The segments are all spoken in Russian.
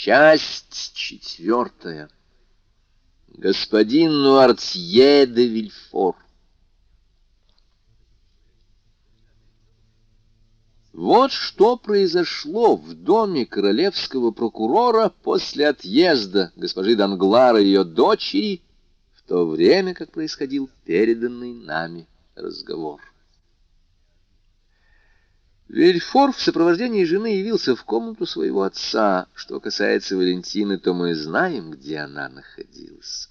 Часть четвертая. Господин Нуартье де Вильфор. Вот что произошло в доме королевского прокурора после отъезда госпожи Данглара и ее дочери, в то время как происходил переданный нами разговор. Вильфор в сопровождении жены явился в комнату своего отца. Что касается Валентины, то мы знаем, где она находилась.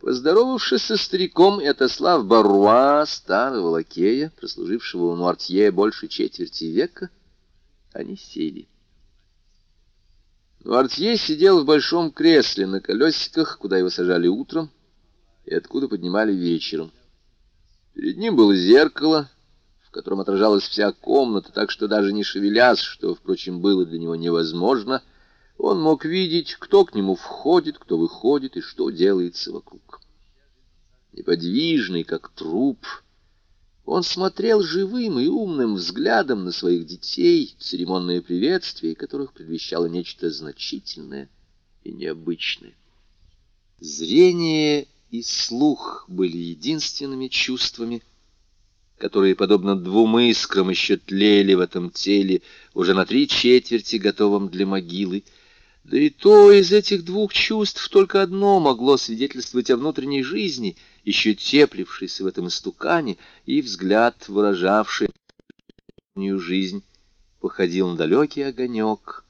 Поздоровавшись со стариком и отослав Баруа, старого лакея, прослужившего у Нуартье больше четверти века, они сели. Нуартье сидел в большом кресле на колесиках, куда его сажали утром и откуда поднимали вечером. Перед ним было зеркало, в котором отражалась вся комната, так что даже не шевелясь, что, впрочем, было для него невозможно, он мог видеть, кто к нему входит, кто выходит и что делается вокруг. Неподвижный, как труп, он смотрел живым и умным взглядом на своих детей, церемонное приветствие которых предвещало нечто значительное и необычное. Зрение и слух были единственными чувствами, которые, подобно двум искрам, еще тлели в этом теле, уже на три четверти готовом для могилы. Да и то из этих двух чувств только одно могло свидетельствовать о внутренней жизни, еще теплившейся в этом истукане, и взгляд, выражавший жизнь, походил на далекий огонек,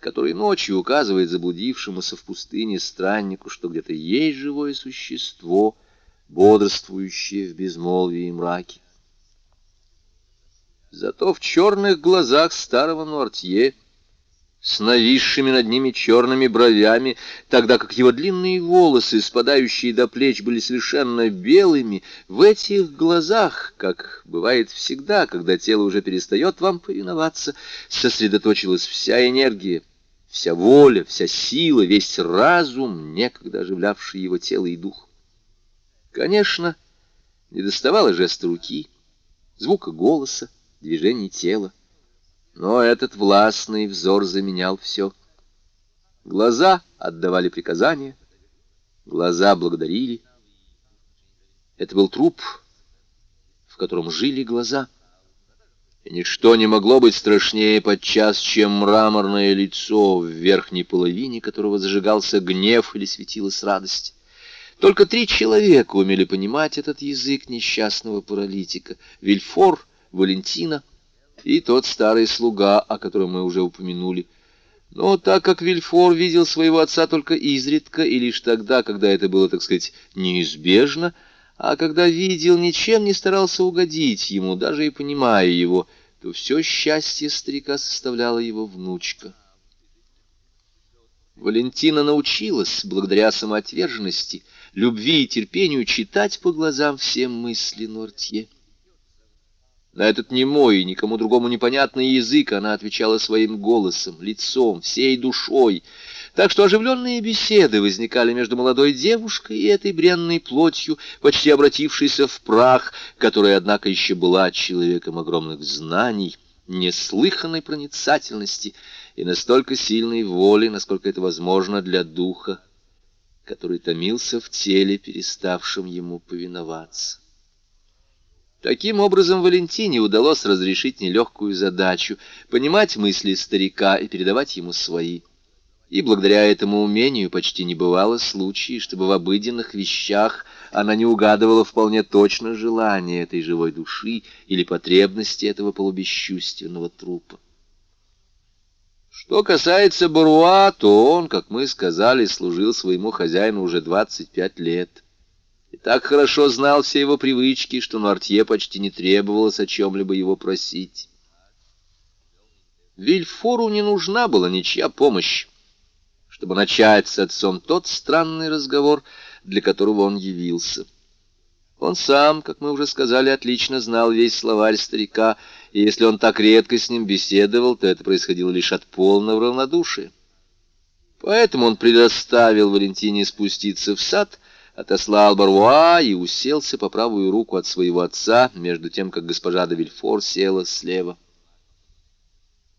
который ночью указывает заблудившемуся в пустыне страннику, что где-то есть живое существо, бодрствующее в безмолвии и мраке. Зато в черных глазах старого Нуартье, с нависшими над ними черными бровями, тогда как его длинные волосы, спадающие до плеч, были совершенно белыми, в этих глазах, как бывает всегда, когда тело уже перестает вам повиноваться, сосредоточилась вся энергия, вся воля, вся сила, весь разум, некогда оживлявший его тело и дух. Конечно, не доставало жеста руки, звука голоса, движений тела. Но этот властный взор заменял все. Глаза отдавали приказания, глаза благодарили. Это был труп, в котором жили глаза. И ничто не могло быть страшнее подчас, чем мраморное лицо, в верхней половине которого зажигался гнев или светилась радость. Только три человека умели понимать этот язык несчастного паралитика — Вильфор, Валентина и тот старый слуга, о котором мы уже упомянули. Но так как Вильфор видел своего отца только изредка и лишь тогда, когда это было, так сказать, неизбежно, а когда видел, ничем не старался угодить ему, даже и понимая его, то все счастье старика составляла его внучка. Валентина научилась, благодаря самоотверженности, любви и терпению, читать по глазам все мысли Нортье. На этот немой и никому другому непонятный язык она отвечала своим голосом, лицом, всей душой. Так что оживленные беседы возникали между молодой девушкой и этой бренной плотью, почти обратившейся в прах, которая, однако, еще была человеком огромных знаний, неслыханной проницательности и настолько сильной воли, насколько это возможно для духа, который томился в теле, переставшем ему повиноваться. Таким образом, Валентине удалось разрешить нелегкую задачу — понимать мысли старика и передавать ему свои. И благодаря этому умению почти не бывало случаев, чтобы в обыденных вещах она не угадывала вполне точно желания этой живой души или потребности этого полубесчувственного трупа. Что касается Баруа, то он, как мы сказали, служил своему хозяину уже 25 лет и так хорошо знал все его привычки, что Нуартье почти не требовалось о чем-либо его просить. Вильфору не нужна была ничья помощь, чтобы начать с отцом тот странный разговор, для которого он явился. Он сам, как мы уже сказали, отлично знал весь словарь старика, и если он так редко с ним беседовал, то это происходило лишь от полного равнодушия. Поэтому он предоставил Валентине спуститься в сад, отослал Баруа и уселся по правую руку от своего отца, между тем, как госпожа де Вильфор села слева.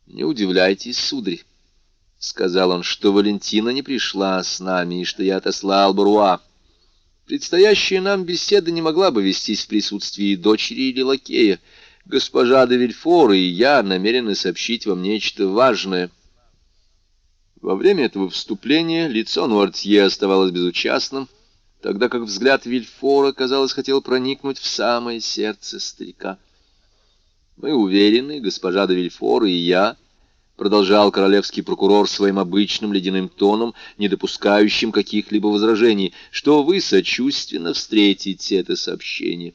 «Не удивляйтесь, сударь», — сказал он, — что Валентина не пришла с нами и что я отослал Бруа. Предстоящая нам беседа не могла бы вестись в присутствии дочери или лакея. Госпожа де Вильфор и я намерены сообщить вам нечто важное. Во время этого вступления лицо Нуартье оставалось безучастным, тогда как взгляд Вильфора, казалось, хотел проникнуть в самое сердце старика. Мы уверены, госпожа де Вильфор и я — продолжал королевский прокурор своим обычным ледяным тоном, не допускающим каких-либо возражений, что вы сочувственно встретите это сообщение.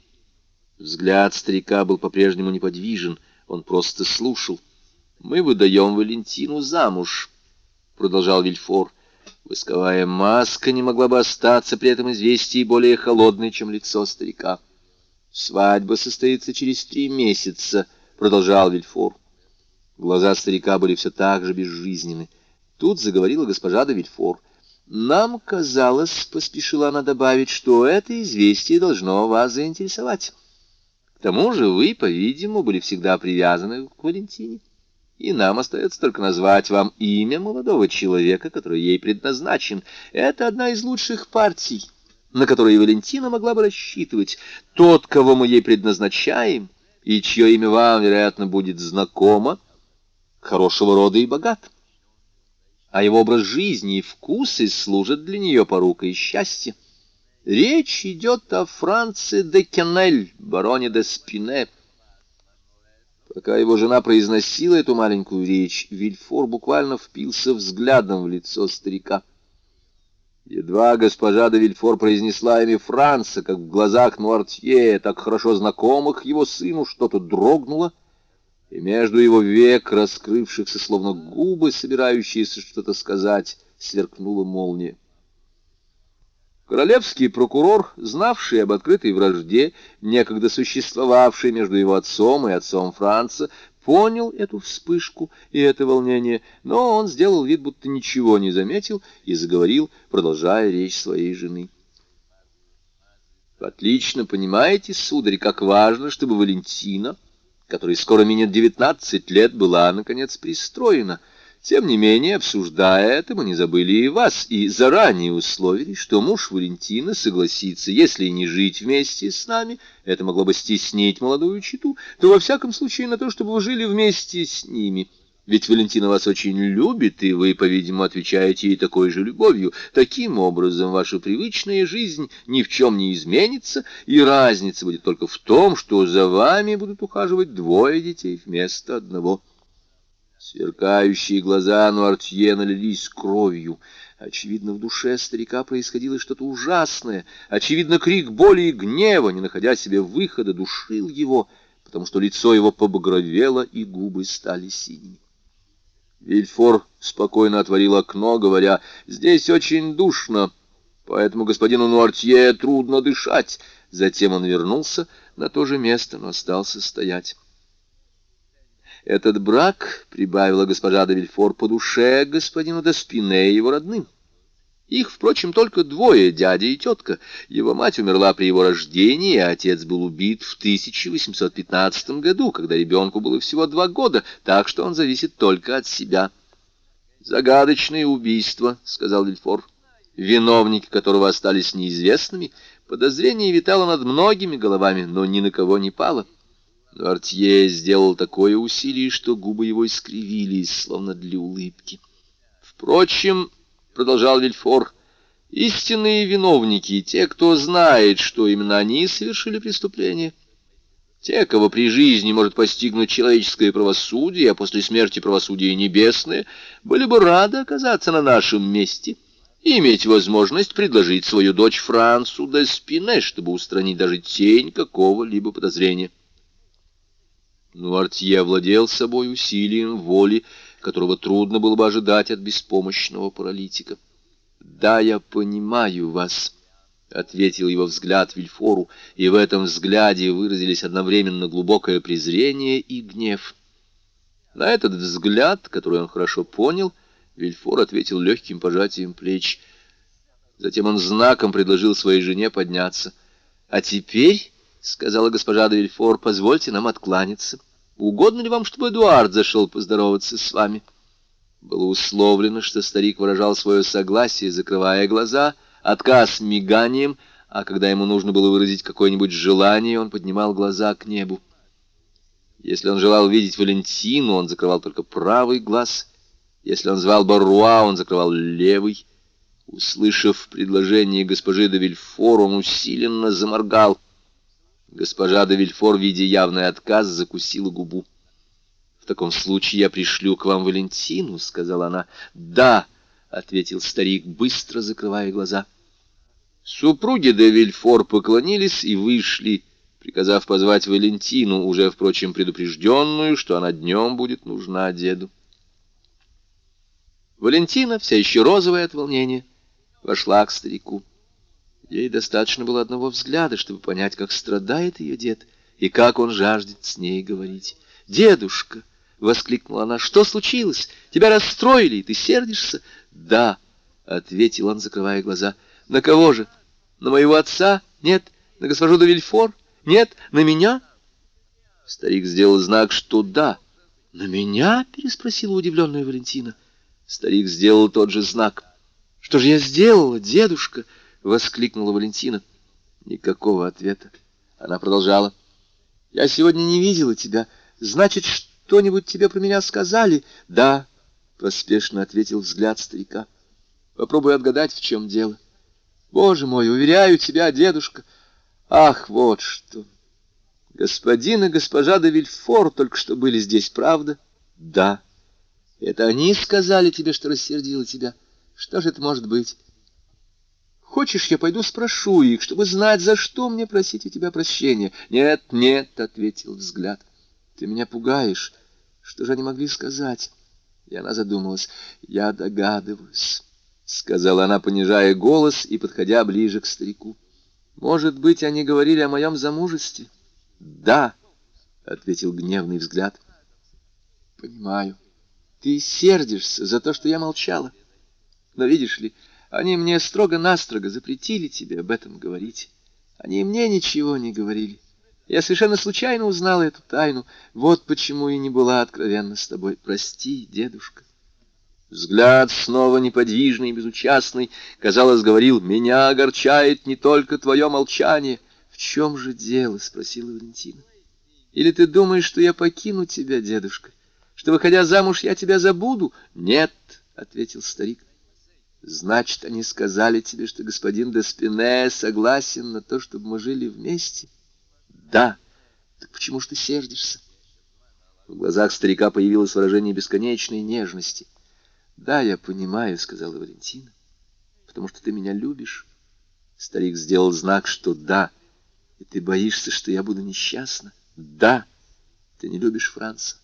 Взгляд старика был по-прежнему неподвижен, он просто слушал. «Мы выдаем Валентину замуж», — продолжал Вильфор. Восковая маска не могла бы остаться при этом известии более холодной, чем лицо старика. «Свадьба состоится через три месяца», — продолжал Вильфор. Глаза старика были все так же безжизненны. Тут заговорила госпожа де Вильфор. «Нам казалось, — поспешила она добавить, — что это известие должно вас заинтересовать. К тому же вы, по-видимому, были всегда привязаны к Валентине, и нам остается только назвать вам имя молодого человека, который ей предназначен. Это одна из лучших партий, на которые Валентина могла бы рассчитывать. Тот, кого мы ей предназначаем, и чье имя вам, вероятно, будет знакомо, — хорошего рода и богат. А его образ жизни и вкусы служат для нее порукой счастья. Речь идет о Франце де Кеннель, бароне де Спине. Пока его жена произносила эту маленькую речь, Вильфор буквально впился взглядом в лицо старика. Едва госпожа де Вильфор произнесла имя Франца, как в глазах Нуартье, так хорошо знакомых его сыну, что-то дрогнуло — и между его век, раскрывшихся словно губы, собирающиеся что-то сказать, сверкнула молния. Королевский прокурор, знавший об открытой вражде, некогда существовавшей между его отцом и отцом Франца, понял эту вспышку и это волнение, но он сделал вид, будто ничего не заметил, и заговорил, продолжая речь своей жены. «Отлично понимаете, сударь, как важно, чтобы Валентина...» которой скоро минет девятнадцать лет, была, наконец, пристроена. Тем не менее, обсуждая это, мы не забыли и вас, и заранее условили, что муж Валентина согласится, если не жить вместе с нами, это могло бы стеснить молодую читу, то во всяком случае на то, чтобы вы жили вместе с ними». Ведь Валентина вас очень любит, и вы, по-видимому, отвечаете ей такой же любовью. Таким образом, ваша привычная жизнь ни в чем не изменится, и разница будет только в том, что за вами будут ухаживать двое детей вместо одного. Сверкающие глаза Нуартье налились кровью. Очевидно, в душе старика происходило что-то ужасное. Очевидно, крик боли и гнева, не находя себе выхода, душил его, потому что лицо его побагровело и губы стали синими. Вильфор спокойно отворил окно, говоря, «Здесь очень душно, поэтому господину Нуартье трудно дышать». Затем он вернулся на то же место, но остался стоять. «Этот брак, — прибавила госпожа де Вильфор, — по душе господину Доспине и его родным. Их, впрочем, только двое, дядя и тетка. Его мать умерла при его рождении, а отец был убит в 1815 году, когда ребенку было всего два года, так что он зависит только от себя. «Загадочное убийство», — сказал Вильфор, виновники которого остались неизвестными. Подозрение витало над многими головами, но ни на кого не пало. Но Артье сделал такое усилие, что губы его искривились, словно для улыбки. Впрочем, — продолжал Вильфор, — истинные виновники, те, кто знает, что именно они совершили преступление, те, кого при жизни может постигнуть человеческое правосудие, а после смерти правосудие небесное, были бы рады оказаться на нашем месте и иметь возможность предложить свою дочь Франсу де Спине, чтобы устранить даже тень какого-либо подозрения. Но Артье овладел собой усилием воли, которого трудно было бы ожидать от беспомощного паралитика. «Да, я понимаю вас», — ответил его взгляд Вильфору, и в этом взгляде выразились одновременно глубокое презрение и гнев. На этот взгляд, который он хорошо понял, Вильфор ответил легким пожатием плеч. Затем он знаком предложил своей жене подняться. «А теперь...» — сказала госпожа де Вильфор, — позвольте нам откланяться. Угодно ли вам, чтобы Эдуард зашел поздороваться с вами? Было условлено, что старик выражал свое согласие, закрывая глаза, отказ миганием, а когда ему нужно было выразить какое-нибудь желание, он поднимал глаза к небу. Если он желал видеть Валентину, он закрывал только правый глаз. Если он звал Баруа, он закрывал левый. Услышав предложение госпожи де Вильфор, он усиленно заморгал. Госпожа де Вильфор, видя явный отказ, закусила губу. «В таком случае я пришлю к вам Валентину», — сказала она. «Да», — ответил старик, быстро закрывая глаза. Супруги де Вильфор поклонились и вышли, приказав позвать Валентину, уже, впрочем, предупрежденную, что она днем будет нужна деду. Валентина, вся еще розовая от волнения, вошла к старику. Ей достаточно было одного взгляда, чтобы понять, как страдает ее дед и как он жаждет с ней говорить. «Дедушка!» — воскликнула она. «Что случилось? Тебя расстроили, и ты сердишься?» «Да», — ответил он, закрывая глаза. «На кого же? На моего отца? Нет. На госпожу де Вильфор? Нет. На меня?» Старик сделал знак, что «да». «На меня?» — переспросила удивленная Валентина. Старик сделал тот же знак. «Что же я сделала, дедушка?» — воскликнула Валентина. Никакого ответа. Она продолжала. «Я сегодня не видела тебя. Значит, что...» Что-нибудь тебе про меня сказали? Да, поспешно ответил взгляд старика. Попробуй отгадать, в чем дело. Боже мой, уверяю тебя, дедушка. Ах, вот что. Господин и госпожа де Вильфор только что были здесь, правда? Да. Это они сказали тебе, что рассердило тебя. Что же это может быть? Хочешь, я пойду спрошу их, чтобы знать, за что мне просить у тебя прощения? Нет, нет, — ответил взгляд. — ты меня пугаешь. Что же они могли сказать? И она задумалась. Я догадываюсь, — сказала она, понижая голос и подходя ближе к старику. Может быть, они говорили о моем замужестве? Да, — ответил гневный взгляд. Понимаю. Ты сердишься за то, что я молчала. Но видишь ли, они мне строго-настрого запретили тебе об этом говорить. Они мне ничего не говорили. Я совершенно случайно узнала эту тайну. Вот почему и не была откровенна с тобой. Прости, дедушка. Взгляд снова неподвижный и безучастный, казалось, говорил, «Меня огорчает не только твое молчание». «В чем же дело?» — спросила Валентина. «Или ты думаешь, что я покину тебя, дедушка? Что, выходя замуж, я тебя забуду?» «Нет», — ответил старик. «Значит, они сказали тебе, что господин Деспине согласен на то, чтобы мы жили вместе?» Да. Так почему ж ты сердишься? В глазах старика появилось выражение бесконечной нежности. Да, я понимаю, сказала Валентина, потому что ты меня любишь. Старик сделал знак, что да. И ты боишься, что я буду несчастна? Да. Ты не любишь Франца?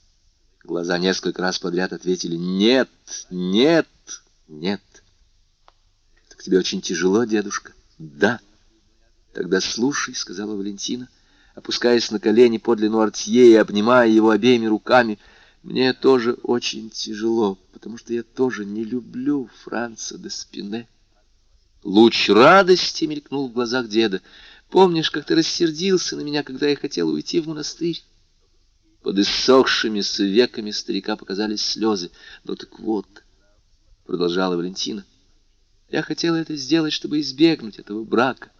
Глаза несколько раз подряд ответили «Нет, нет, нет». «Так тебе очень тяжело, дедушка?» «Да». «Тогда слушай», — сказала Валентина, — опускаясь на колени подле Нуартье и обнимая его обеими руками. Мне тоже очень тяжело, потому что я тоже не люблю Франца де Спине. Луч радости мелькнул в глазах деда. Помнишь, как ты рассердился на меня, когда я хотел уйти в монастырь? Под иссохшими веками старика показались слезы. Ну так вот, продолжала Валентина, я хотела это сделать, чтобы избегнуть этого брака,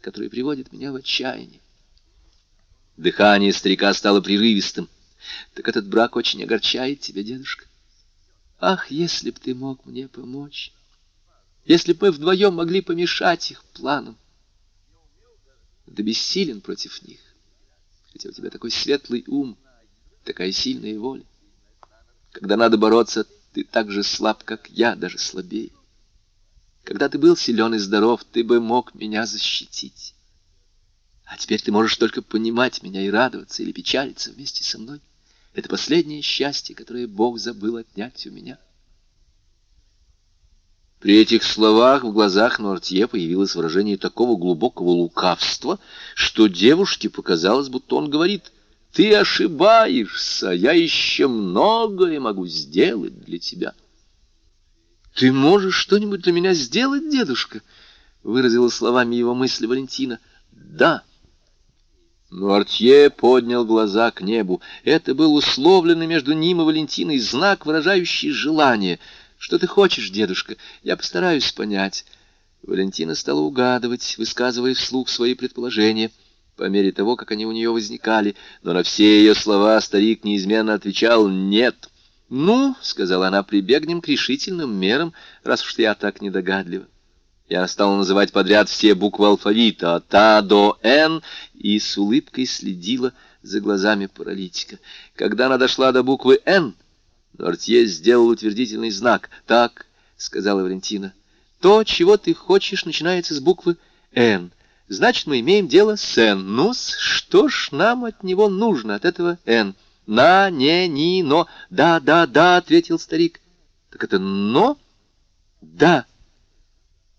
который приводит меня в отчаяние. Дыхание старика стало прерывистым. Так этот брак очень огорчает тебя, дедушка. Ах, если б ты мог мне помочь! Если бы мы вдвоем могли помешать их планам! Ты бессилен против них, хотя у тебя такой светлый ум, такая сильная воля. Когда надо бороться, ты так же слаб, как я, даже слабее. Когда ты был силен и здоров, ты бы мог меня защитить. А теперь ты можешь только понимать меня и радоваться или печалиться вместе со мной. Это последнее счастье, которое Бог забыл отнять у меня. При этих словах в глазах Нортье появилось выражение такого глубокого лукавства, что девушке показалось, будто он говорит, «Ты ошибаешься, я еще многое могу сделать для тебя». «Ты можешь что-нибудь для меня сделать, дедушка?» — выразила словами его мысли Валентина. «Да». Но Артье поднял глаза к небу. Это был условленный между ним и Валентиной знак, выражающий желание. «Что ты хочешь, дедушка? Я постараюсь понять». Валентина стала угадывать, высказывая вслух свои предположения, по мере того, как они у нее возникали, но на все ее слова старик неизменно отвечал «нет». «Ну, — сказала она, — прибегнем к решительным мерам, раз уж я так недогадлива». Я стала называть подряд все буквы алфавита от А до Н и с улыбкой следила за глазами паралитика. Когда она дошла до буквы Н, Нортье сделал утвердительный знак. «Так», — сказала Валентина, — «то, чего ты хочешь, начинается с буквы Н. Значит, мы имеем дело с Н. ну что ж нам от него нужно, от этого Н?» «На, не, ни, но...» «Да, да, да», — ответил старик. «Так это «но»?» «Да».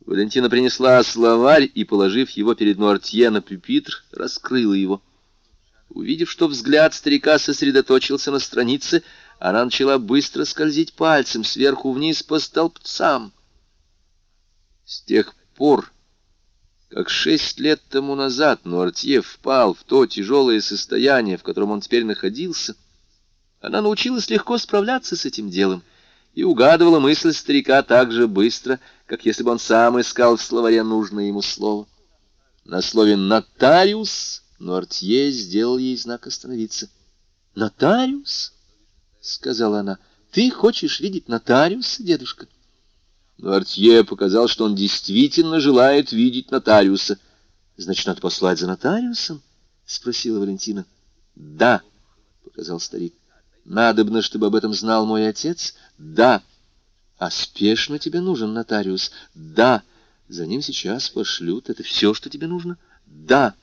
Валентина принесла словарь и, положив его перед Нуартье на пюпитр, раскрыла его. Увидев, что взгляд старика сосредоточился на странице, она начала быстро скользить пальцем сверху вниз по столбцам. С тех пор, как шесть лет тому назад Нуартье впал в то тяжелое состояние, в котором он теперь находился, она научилась легко справляться с этим делом и угадывала мысль старика так же быстро, как если бы он сам искал в словаре нужное ему слово. На слове «нотариус» Нуартье сделал ей знак остановиться. «Нотариус?» — сказала она. «Ты хочешь видеть нотариуса, дедушка?» Нуартье показал, что он действительно желает видеть нотариуса. «Значит, надо послать за нотариусом?» — спросила Валентина. «Да», — показал старик. «Надобно, чтобы об этом знал мой отец?» «Да». А спешно тебе нужен нотариус? Да. За ним сейчас пошлют. Это все, что тебе нужно? Да.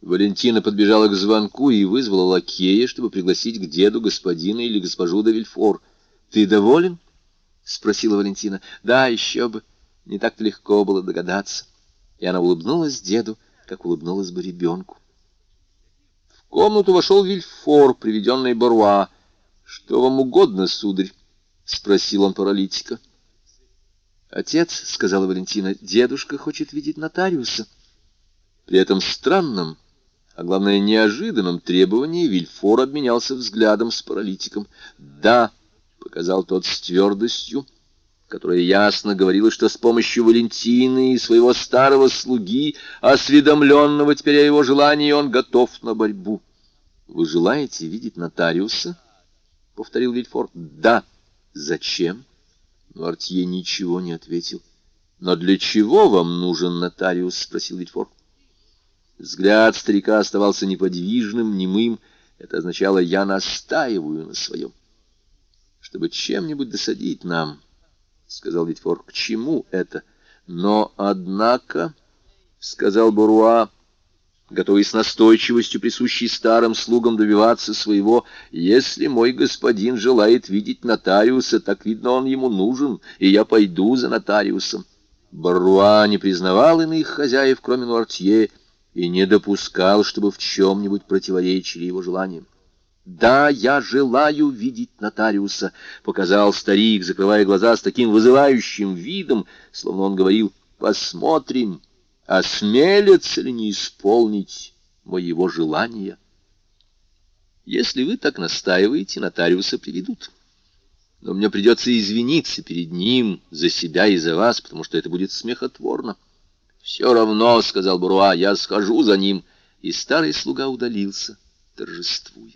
Валентина подбежала к звонку и вызвала лакея, чтобы пригласить к деду господина или госпожу де Вильфор. «Ты доволен?» — спросила Валентина. «Да, еще бы. Не так-то легко было догадаться». И она улыбнулась деду, как улыбнулась бы ребенку. Комнату вошел Вильфор, приведенный Баруа. «Что вам угодно, сударь?» — спросил он паралитика. «Отец», — сказала Валентина, — «дедушка хочет видеть нотариуса». При этом странном, а главное неожиданном требовании Вильфор обменялся взглядом с паралитиком. «Да», — показал тот с твердостью, которая ясно говорила, что с помощью Валентины и своего старого слуги, осведомленного теперь о его желании, он готов на борьбу. «Вы желаете видеть нотариуса?» — повторил Вильфор. «Да». «Зачем?» Но Артье ничего не ответил. «Но для чего вам нужен нотариус?» — спросил Витфор. Взгляд старика оставался неподвижным, немым. Это означало «я настаиваю на своем». «Чтобы чем-нибудь досадить нам», — сказал Витфор. «К чему это?» «Но, однако», — сказал Буруа, готовый с настойчивостью, присущей старым слугам, добиваться своего. Если мой господин желает видеть нотариуса, так видно, он ему нужен, и я пойду за нотариусом. Баруа не признавал иных хозяев, кроме Нуартье, и не допускал, чтобы в чем-нибудь противоречили его желаниям. «Да, я желаю видеть нотариуса», — показал старик, закрывая глаза с таким вызывающим видом, словно он говорил «посмотрим» осмелятся ли не исполнить моего желания. Если вы так настаиваете, нотариуса приведут. Но мне придется извиниться перед ним за себя и за вас, потому что это будет смехотворно. «Все равно», — сказал Буруа, — «я схожу за ним». И старый слуга удалился, торжествуя.